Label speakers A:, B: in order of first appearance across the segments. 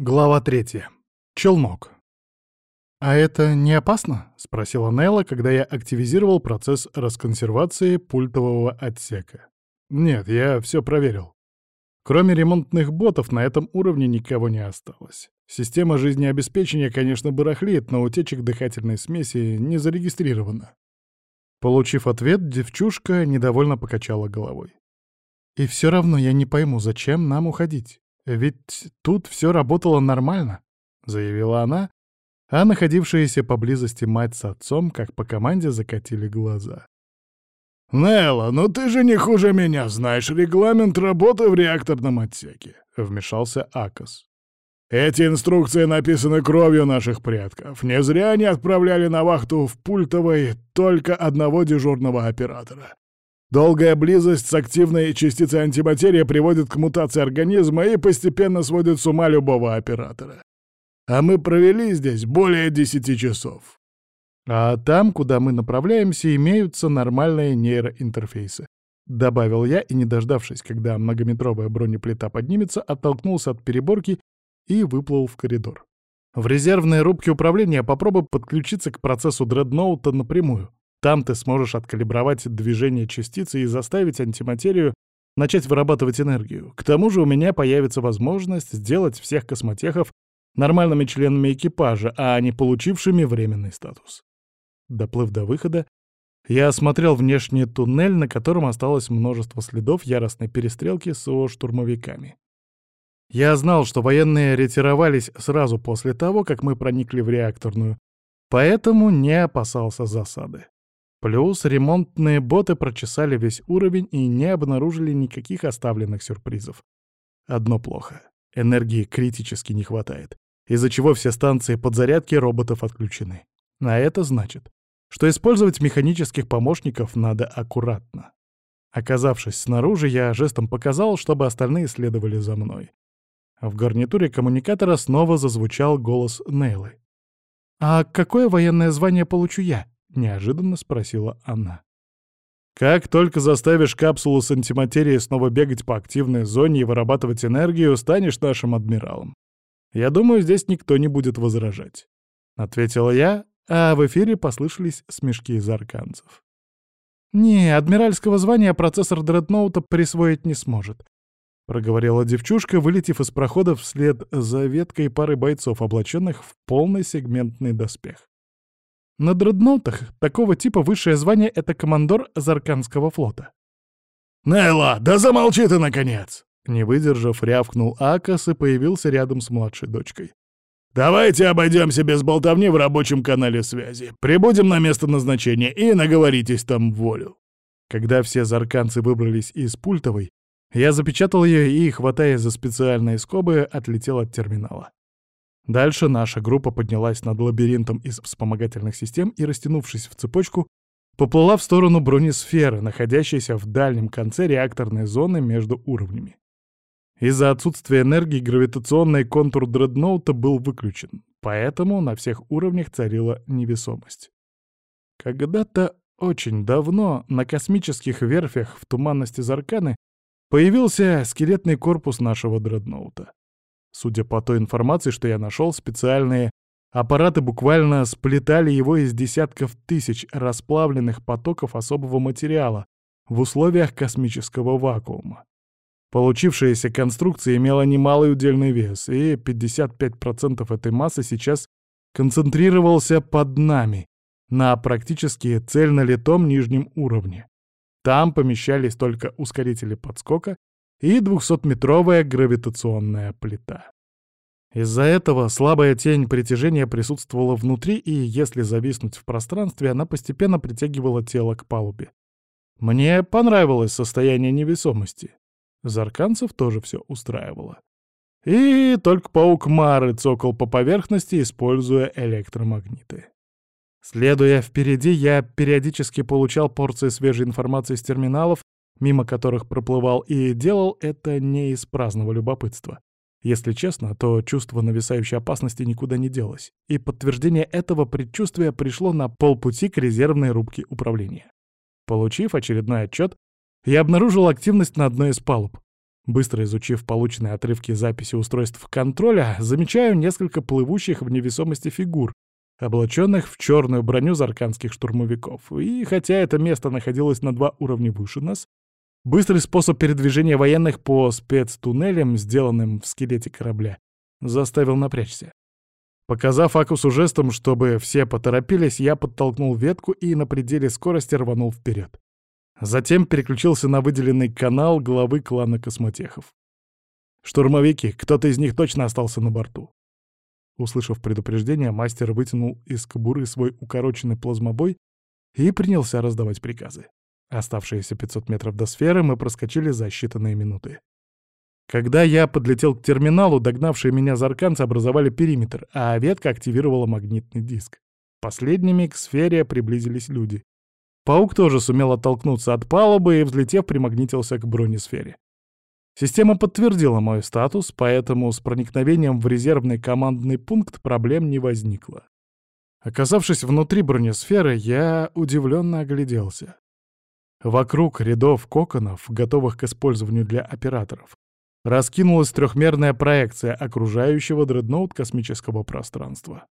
A: Глава третья. Челнок. «А это не опасно?» — спросила Нелла, когда я активизировал процесс расконсервации пультового отсека. «Нет, я все проверил. Кроме ремонтных ботов на этом уровне никого не осталось. Система жизнеобеспечения, конечно, барахлит, но утечек дыхательной смеси не зарегистрировано». Получив ответ, девчушка недовольно покачала головой. «И все равно я не пойму, зачем нам уходить?» «Ведь тут все работало нормально», — заявила она, а находившиеся поблизости мать с отцом, как по команде, закатили глаза.
B: «Нелла, ну ты же не хуже меня знаешь регламент работы в реакторном отсеке», — вмешался Акос. «Эти инструкции написаны кровью наших предков. Не зря они отправляли на вахту в пультовой только одного дежурного оператора. Долгая близость с активной частицей антиматерии приводит к мутации организма и постепенно сводит с ума любого оператора. А мы провели здесь более десяти часов.
A: А там, куда мы направляемся, имеются нормальные нейроинтерфейсы. Добавил я и, не дождавшись, когда многометровая бронеплита поднимется, оттолкнулся от переборки и выплыл в коридор. В резервной рубке управления попробуй подключиться к процессу дредноута напрямую. Там ты сможешь откалибровать движение частицы и заставить антиматерию начать вырабатывать энергию. К тому же у меня появится возможность сделать всех космотехов нормальными членами экипажа, а не получившими временный статус. Доплыв до выхода, я осмотрел внешний туннель, на котором осталось множество следов яростной перестрелки с штурмовиками. Я знал, что военные ретировались сразу после того, как мы проникли в реакторную, поэтому не опасался засады. Плюс ремонтные боты прочесали весь уровень и не обнаружили никаких оставленных сюрпризов. Одно плохо. Энергии критически не хватает, из-за чего все станции подзарядки роботов отключены. А это значит, что использовать механических помощников надо аккуратно. Оказавшись снаружи, я жестом показал, чтобы остальные следовали за мной. В гарнитуре коммуникатора снова зазвучал голос Нейлы. «А какое военное звание получу я?» — неожиданно спросила она. «Как только заставишь капсулу с антиматерией снова бегать по активной зоне и вырабатывать энергию, станешь нашим адмиралом. Я думаю, здесь никто не будет возражать», — ответила я, а в эфире послышались смешки из арканцев. «Не, адмиральского звания процессор дредноута присвоить не сможет», — проговорила девчушка, вылетев из прохода вслед за веткой пары бойцов, облаченных в полный сегментный доспех. На дредноутах такого типа высшее звание — это командор Зарканского флота.
B: «Нелла, да замолчи ты, наконец!»
A: Не выдержав, рявкнул Акас и появился рядом с младшей дочкой.
B: «Давайте обойдемся без болтовни в рабочем канале связи. Прибудем на место назначения и наговоритесь там волю».
A: Когда все зарканцы выбрались из пультовой, я запечатал ее и, хватая за специальные скобы, отлетел от терминала. Дальше наша группа поднялась над лабиринтом из вспомогательных систем и, растянувшись в цепочку, поплыла в сторону бронесферы, находящейся в дальнем конце реакторной зоны между уровнями. Из-за отсутствия энергии гравитационный контур дредноута был выключен, поэтому на всех уровнях царила невесомость. Когда-то очень давно на космических верфях в туманности Зарканы появился скелетный корпус нашего дредноута. Судя по той информации, что я нашел, специальные аппараты буквально сплетали его из десятков тысяч расплавленных потоков особого материала в условиях космического вакуума. Получившаяся конструкция имела немалый удельный вес, и 55% этой массы сейчас концентрировался под нами, на практически цельнолитом нижнем уровне. Там помещались только ускорители подскока и 200-метровая гравитационная плита. Из-за этого слабая тень притяжения присутствовала внутри, и если зависнуть в пространстве, она постепенно притягивала тело к палубе. Мне понравилось состояние невесомости. Зарканцев тоже все устраивало. И только паук Мары цокал по поверхности, используя электромагниты. Следуя впереди, я периодически получал порции свежей информации с терминалов, мимо которых проплывал, и делал это не из праздного любопытства. Если честно, то чувство нависающей опасности никуда не делось, и подтверждение этого предчувствия пришло на полпути к резервной рубке управления. Получив очередной отчет, я обнаружил активность на одной из палуб. Быстро изучив полученные отрывки записи устройств контроля, замечаю несколько плывущих в невесомости фигур, облаченных в черную броню зарканских штурмовиков. И хотя это место находилось на два уровня выше нас, быстрый способ передвижения военных по спецтуннелям, сделанным в скелете корабля, заставил напрячься. Показав Акусу жестом, чтобы все поторопились, я подтолкнул ветку и на пределе скорости рванул вперед. Затем переключился на выделенный канал главы клана космотехов. «Штурмовики, кто-то из них точно остался на борту». Услышав предупреждение, мастер вытянул из кобуры свой укороченный плазмобой и принялся раздавать приказы. Оставшиеся 500 метров до сферы мы проскочили за считанные минуты. Когда я подлетел к терминалу, догнавшие меня зарканцы образовали периметр, а ветка активировала магнитный диск. Последними к сфере приблизились люди. Паук тоже сумел оттолкнуться от палубы и, взлетев, примагнитился к бронесфере. Система подтвердила мой статус, поэтому с проникновением в резервный командный пункт проблем не возникло. Оказавшись внутри бронесферы, я удивленно огляделся. Вокруг рядов коконов, готовых к использованию для операторов, раскинулась трехмерная проекция окружающего дредноут космического пространства.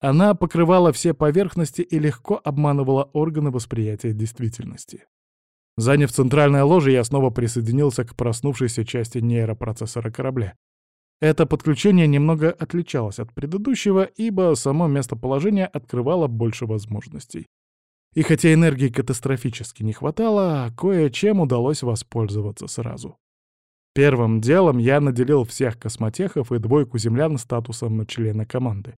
A: Она покрывала все поверхности и легко обманывала органы восприятия действительности. Заняв центральное ложе, я снова присоединился к проснувшейся части нейропроцессора корабля. Это подключение немного отличалось от предыдущего, ибо само местоположение открывало больше возможностей. И хотя энергии катастрофически не хватало, кое-чем удалось воспользоваться сразу. Первым делом я наделил всех космотехов и двойку землян статусом члена команды.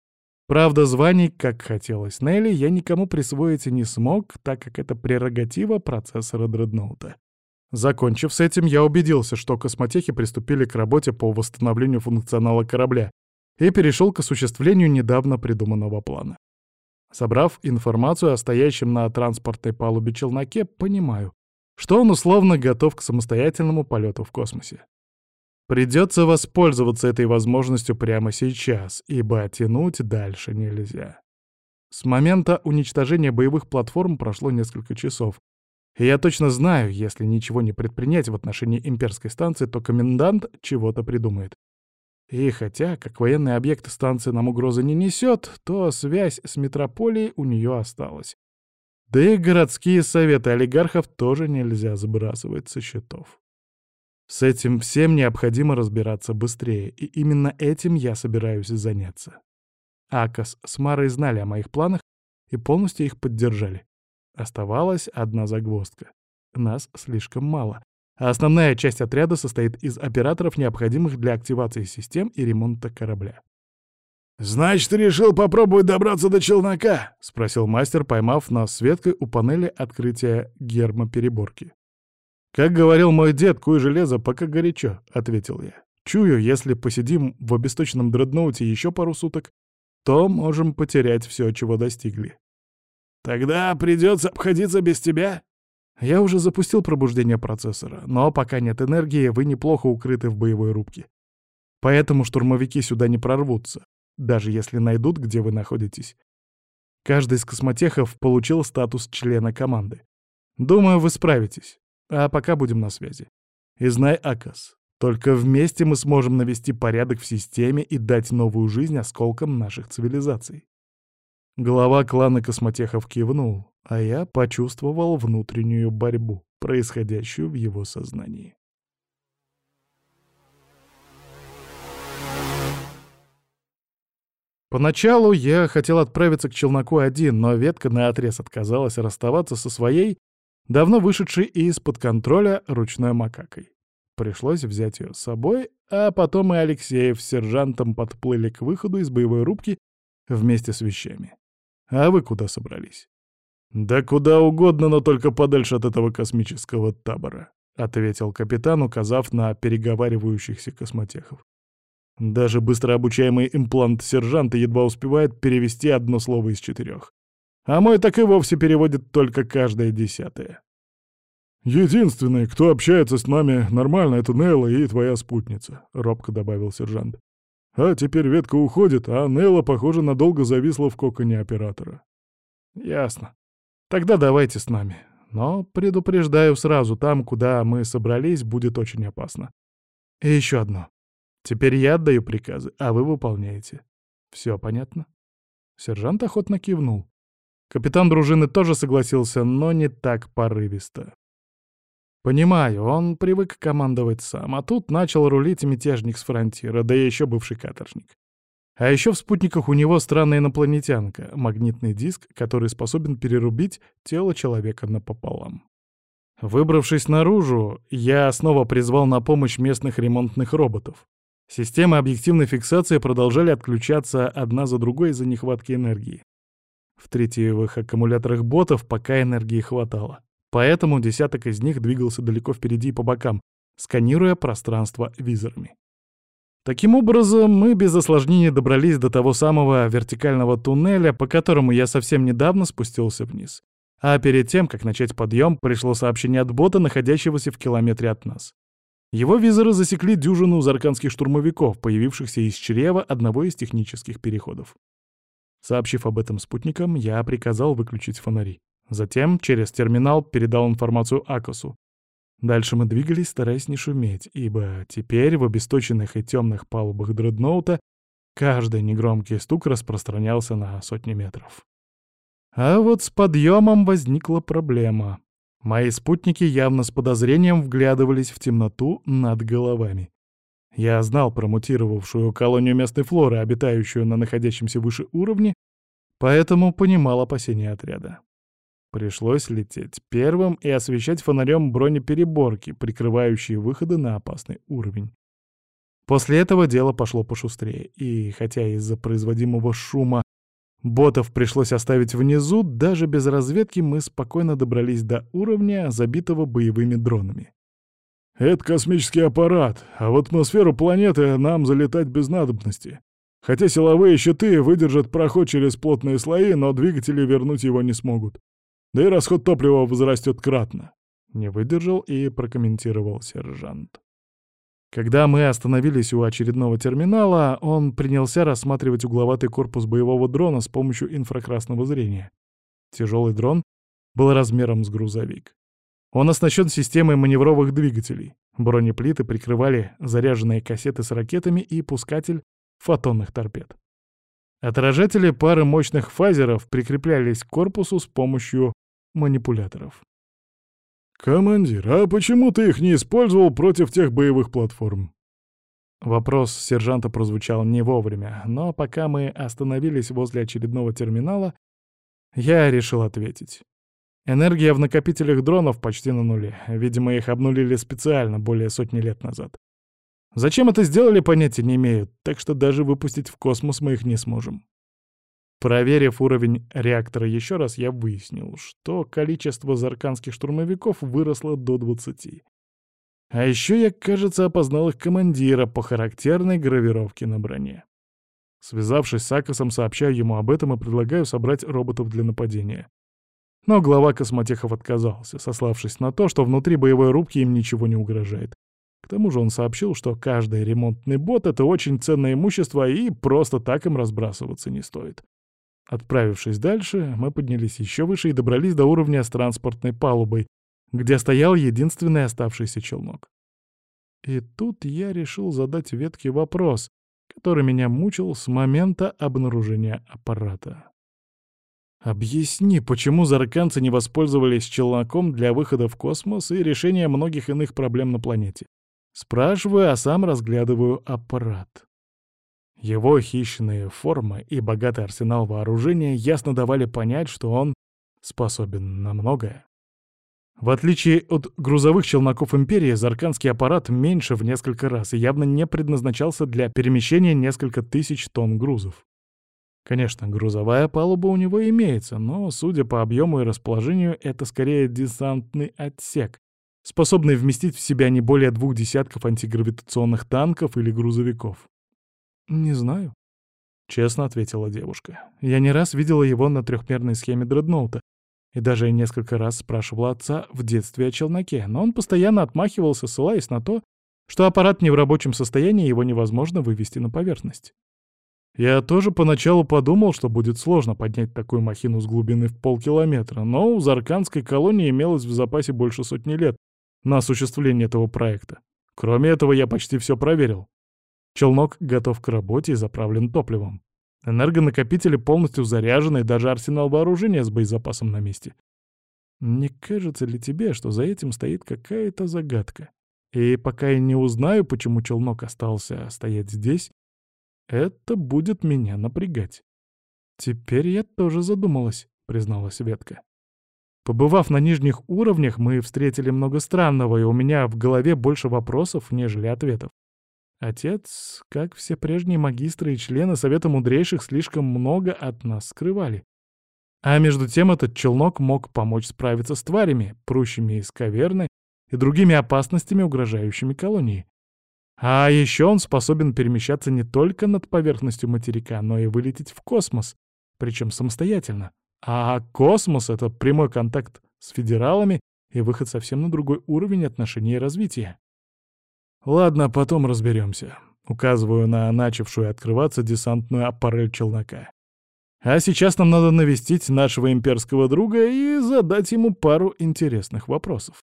A: Правда, званий, как хотелось Нелли, я никому присвоить не смог, так как это прерогатива процессора дредноута. Закончив с этим, я убедился, что космотехи приступили к работе по восстановлению функционала корабля и перешел к осуществлению недавно придуманного плана. Собрав информацию о стоящем на транспортной палубе челноке, понимаю, что он условно готов к самостоятельному полету в космосе. Придется воспользоваться этой возможностью прямо сейчас, ибо тянуть дальше нельзя. С момента уничтожения боевых платформ прошло несколько часов. И я точно знаю, если ничего не предпринять в отношении имперской станции, то комендант чего-то придумает. И хотя, как военный объект станция нам угрозы не несет, то связь с метрополией у нее осталась. Да и городские советы олигархов тоже нельзя сбрасывать со счетов. С этим всем необходимо разбираться быстрее, и именно этим я собираюсь заняться. Акас с Марой знали о моих планах и полностью их поддержали. Оставалась одна загвоздка. Нас слишком мало, а основная часть отряда состоит из операторов, необходимых для активации систем и ремонта корабля.
B: «Значит, решил попробовать добраться до челнока?»
A: — спросил мастер, поймав нас с веткой у панели открытия гермопереборки. «Как говорил мой дед, куй железо, пока горячо», — ответил я. «Чую, если посидим в обесточенном дредноуте еще пару суток, то можем потерять все, чего достигли».
B: «Тогда придется обходиться без тебя?»
A: Я уже запустил пробуждение процессора, но пока нет энергии, вы неплохо укрыты в боевой рубке. Поэтому штурмовики сюда не прорвутся, даже если найдут, где вы находитесь. Каждый из космотехов получил статус члена команды. Думаю, вы справитесь. А пока будем на связи. И знай, Акас, только вместе мы сможем навести порядок в системе и дать новую жизнь осколкам наших цивилизаций. Глава клана космотехов кивнул, а я почувствовал внутреннюю борьбу, происходящую в его сознании. Поначалу я хотел отправиться к челноку один, но ветка наотрез отказалась расставаться со своей давно вышедшей из-под контроля ручной макакой. Пришлось взять ее с собой, а потом и Алексеев с сержантом подплыли к выходу из боевой рубки вместе с вещами. А вы куда собрались? «Да куда угодно, но только подальше от этого космического табора», — ответил капитан, указав на переговаривающихся космотехов. Даже быстро обучаемый имплант сержанта едва успевает перевести одно слово из четырех. А мой так и вовсе переводит только каждое десятое.
B: «Единственный, кто общается с нами нормально, это Нелла и твоя спутница», — робко добавил сержант. «А теперь ветка уходит, а Нелла, похоже, надолго зависла в коконе оператора».
A: «Ясно. Тогда давайте с нами. Но предупреждаю сразу, там, куда мы собрались, будет очень опасно. И еще одно. Теперь я отдаю приказы, а вы выполняете. Все понятно?» Сержант охотно кивнул. Капитан дружины тоже согласился, но не так порывисто. Понимаю, он привык командовать сам, а тут начал рулить мятежник с фронтира, да и еще бывший каторжник. А еще в спутниках у него странная инопланетянка, магнитный диск, который способен перерубить тело человека напополам. Выбравшись наружу, я снова призвал на помощь местных ремонтных роботов. Системы объективной фиксации продолжали отключаться одна за другой из-за нехватки энергии. В третьевых аккумуляторах ботов пока энергии хватало. Поэтому десяток из них двигался далеко впереди и по бокам, сканируя пространство визорами. Таким образом, мы без осложнений добрались до того самого вертикального туннеля, по которому я совсем недавно спустился вниз. А перед тем, как начать подъем, пришло сообщение от бота, находящегося в километре от нас. Его визоры засекли дюжину зарканских штурмовиков, появившихся из чрева одного из технических переходов. Сообщив об этом спутникам, я приказал выключить фонари. Затем через терминал передал информацию Акосу. Дальше мы двигались, стараясь не шуметь, ибо теперь в обесточенных и темных палубах дредноута каждый негромкий стук распространялся на сотни метров. А вот с подъемом возникла проблема. Мои спутники явно с подозрением вглядывались в темноту над головами. Я знал про мутировавшую колонию местной флоры, обитающую на находящемся выше уровне, поэтому понимал опасения отряда. Пришлось лететь первым и освещать фонарем бронепереборки, прикрывающие выходы на опасный уровень. После этого дело пошло пошустрее, и хотя из-за производимого шума ботов пришлось оставить внизу, даже без разведки мы спокойно добрались до уровня, забитого боевыми дронами.
B: «Это космический аппарат, а в атмосферу планеты нам залетать без надобности. Хотя силовые щиты выдержат проход через плотные слои, но двигатели вернуть его не смогут. Да и расход топлива возрастет кратно. Не выдержал и прокомментировал сержант.
A: Когда мы остановились у очередного терминала, он принялся рассматривать угловатый корпус боевого дрона с помощью инфракрасного зрения. Тяжелый дрон был размером с грузовик. Он оснащен системой маневровых двигателей. Бронеплиты прикрывали заряженные кассеты с ракетами и пускатель фотонных торпед. Отражатели пары мощных фазеров прикреплялись к корпусу с помощью манипуляторов.
B: «Командир, а почему ты их не использовал против тех боевых платформ?»
A: Вопрос сержанта прозвучал не вовремя, но пока мы остановились возле очередного терминала, я решил ответить. Энергия в накопителях дронов почти на нуле. Видимо, их обнулили специально более сотни лет назад. Зачем это сделали, понятия не имею, так что даже выпустить в космос мы их не сможем. Проверив уровень реактора еще раз, я выяснил, что количество зарканских штурмовиков выросло до 20. А еще я, кажется, опознал их командира по характерной гравировке на броне. Связавшись с Акосом, сообщаю ему об этом и предлагаю собрать роботов для нападения. Но глава космотехов отказался, сославшись на то, что внутри боевой рубки им ничего не угрожает. К тому же он сообщил, что каждый ремонтный бот — это очень ценное имущество, и просто так им разбрасываться не стоит. Отправившись дальше, мы поднялись еще выше и добрались до уровня с транспортной палубой, где стоял единственный оставшийся челнок. И тут я решил задать веткий вопрос, который меня мучил с момента обнаружения аппарата. Объясни, почему зарканцы не воспользовались челноком для выхода в космос и решения многих иных проблем на планете? Спрашиваю, а сам разглядываю аппарат. Его хищные формы и богатый арсенал вооружения ясно давали понять, что он способен на многое. В отличие от грузовых челноков Империи, зарканский аппарат меньше в несколько раз и явно не предназначался для перемещения несколько тысяч тонн грузов. Конечно, грузовая палуба у него имеется, но, судя по объему и расположению, это скорее десантный отсек, способный вместить в себя не более двух десятков антигравитационных танков или грузовиков. «Не знаю», — честно ответила девушка. «Я не раз видела его на трехмерной схеме дредноута, и даже несколько раз спрашивала отца в детстве о челноке, но он постоянно отмахивался, ссылаясь на то, что аппарат не в рабочем состоянии, его невозможно вывести на поверхность. Я тоже поначалу подумал, что будет сложно поднять такую махину с глубины в полкилометра, но у Зарканской колонии имелось в запасе больше сотни лет на осуществление этого проекта. Кроме этого, я почти все проверил. Челнок готов к работе и заправлен топливом. Энергонакопители полностью заряжены, и даже арсенал вооружения с боезапасом на месте. Не кажется ли тебе, что за этим стоит какая-то загадка? И пока я не узнаю, почему челнок остался стоять здесь, это будет меня напрягать. Теперь я тоже задумалась, призналась Ветка. Побывав на нижних уровнях, мы встретили много странного, и у меня в голове больше вопросов, нежели ответов. Отец, как все прежние магистры и члены Совета Мудрейших, слишком много от нас скрывали. А между тем этот челнок мог помочь справиться с тварями, прущими из каверны и другими опасностями, угрожающими колонии. А еще он способен перемещаться не только над поверхностью материка, но и вылететь в космос, причем самостоятельно. А космос — это прямой контакт с федералами и выход совсем на другой уровень отношений и развития. Ладно, потом разберемся. Указываю на начавшую открываться десантную аппарель челнока. А сейчас нам надо навестить нашего имперского друга и задать ему пару интересных вопросов.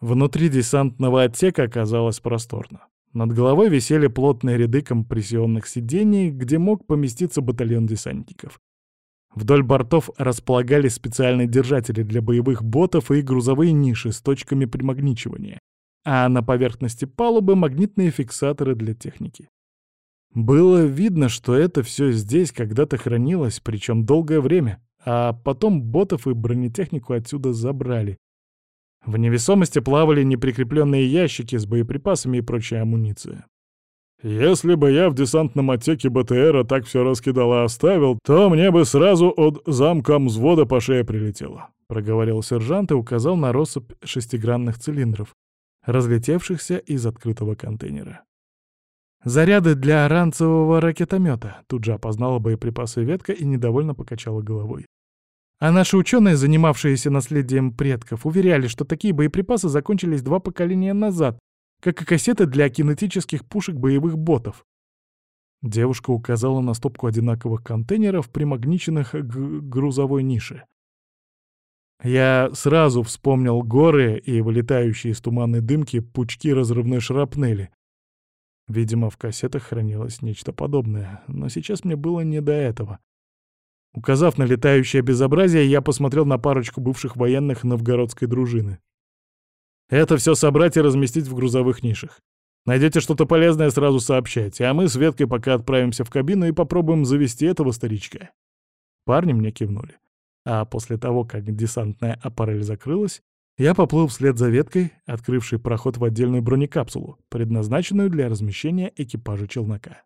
A: Внутри десантного отсека оказалось просторно. Над головой висели плотные ряды компрессионных сидений, где мог поместиться батальон десантников. Вдоль бортов располагались специальные держатели для боевых ботов и грузовые ниши с точками примагничивания, а на поверхности палубы магнитные фиксаторы для техники. Было видно, что это все здесь когда-то хранилось, причем долгое время, а потом ботов и бронетехнику отсюда забрали, в невесомости плавали неприкрепленные ящики с боеприпасами и прочей амуницией. Если бы я в десантном отсеке БТРа так все раскидал и оставил, то мне бы сразу от замком взвода по шее прилетело», — проговорил сержант и указал на россыпь шестигранных цилиндров, разлетевшихся из открытого контейнера. «Заряды для ранцевого ракетомета», — тут же опознала боеприпасы ветка и недовольно покачала головой. А наши ученые, занимавшиеся наследием предков, уверяли, что такие боеприпасы закончились два поколения назад, как и кассеты для кинетических пушек боевых ботов. Девушка указала на стопку одинаковых контейнеров, примагниченных к грузовой нише. Я сразу вспомнил горы и вылетающие из туманной дымки пучки разрывной шрапнели. Видимо, в кассетах хранилось нечто подобное, но сейчас мне было не до этого. Указав на летающее безобразие, я посмотрел на парочку бывших военных новгородской дружины. Это все собрать и разместить в грузовых нишах. Найдете что-то полезное, сразу сообщайте, а мы с Веткой пока отправимся в кабину и попробуем завести этого старичка. Парни мне кивнули. А после того, как десантная аппарель закрылась, я поплыл вслед за веткой, открывшей проход в отдельную бронекапсулу, предназначенную для размещения экипажа челнока.